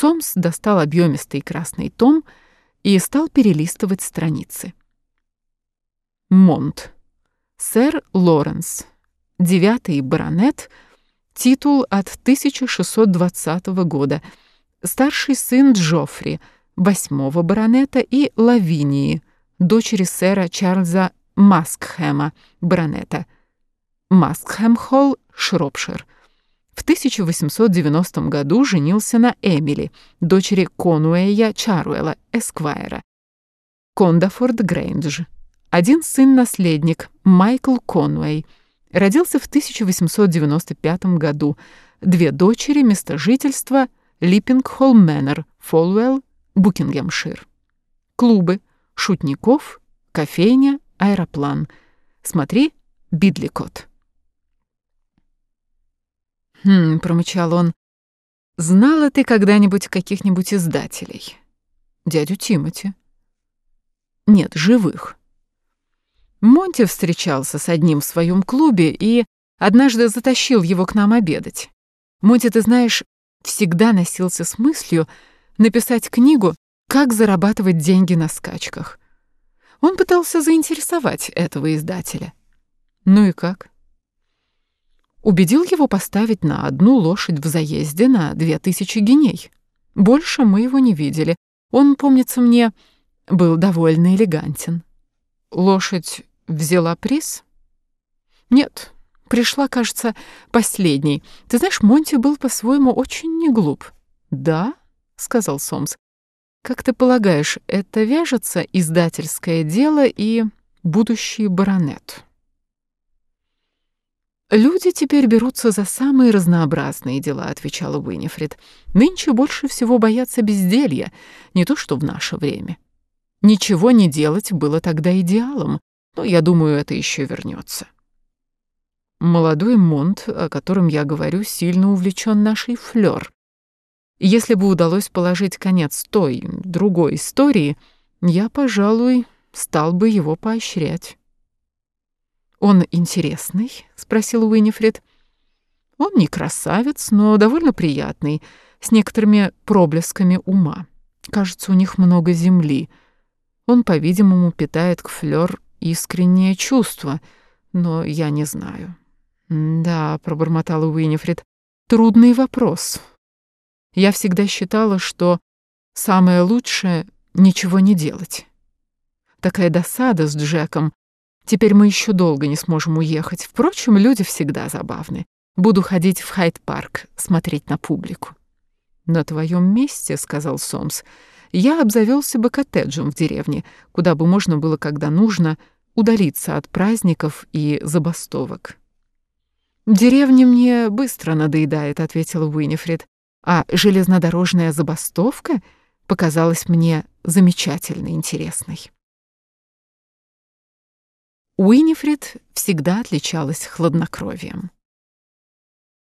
Сомс достал объемистый красный том и стал перелистывать страницы. Монт. Сэр Лоренс. Девятый баронет. Титул от 1620 года. Старший сын Джоффри, восьмого баронета, и Лавинии, дочери сэра Чарльза Маскхэма, баронета. Маскхэм-холл, Шропшир. В 1890 году женился на Эмили, дочери Конуэя Чаруэла, Эсквайра. Кондафорд Грейндж. Один сын-наследник, Майкл Конуэй, родился в 1895 году. Две дочери, место жительства Липпингхолл Мэнор, Фолуэлл, Букингемшир. Клубы, шутников, кофейня, аэроплан. Смотри, Бидликот. «Хм», — промычал он, — «знала ты когда-нибудь каких-нибудь издателей?» «Дядю Тимати». «Нет, живых». Монти встречался с одним в своем клубе и однажды затащил его к нам обедать. Монти, ты знаешь, всегда носился с мыслью написать книгу «Как зарабатывать деньги на скачках». Он пытался заинтересовать этого издателя. Ну и как? Убедил его поставить на одну лошадь в заезде на две тысячи геней. Больше мы его не видели. Он, помнится мне, был довольно элегантен. Лошадь Взяла приз? Нет, пришла, кажется, последней. Ты знаешь, Монти был по-своему очень не глуп. Да, сказал Сомс. Как ты полагаешь, это вяжется издательское дело и будущий баронет? «Люди теперь берутся за самые разнообразные дела», — отвечала Уинифрид. «Нынче больше всего боятся безделья, не то что в наше время. Ничего не делать было тогда идеалом, но я думаю, это еще вернется. Молодой Монт, о котором я говорю, сильно увлечен нашей Флёр. Если бы удалось положить конец той, другой истории, я, пожалуй, стал бы его поощрять. «Он интересный?» — спросил Уинифред. «Он не красавец, но довольно приятный, с некоторыми проблесками ума. Кажется, у них много земли. Он, по-видимому, питает к Флёр искреннее чувство, но я не знаю. Да, пробормотала Уинифред. Трудный вопрос. Я всегда считала, что самое лучшее ничего не делать. Такая досада с Джеком. Теперь мы еще долго не сможем уехать. Впрочем, люди всегда забавны. Буду ходить в Хайд-парк, смотреть на публику. На твоем месте, сказал Сомс, я обзавелся бы коттеджем в деревне, куда бы можно было, когда нужно, удалиться от праздников и забастовок. «Деревня мне быстро надоедает», — ответила Уинифред, «а железнодорожная забастовка показалась мне замечательно интересной». Уинифред всегда отличалась хладнокровием.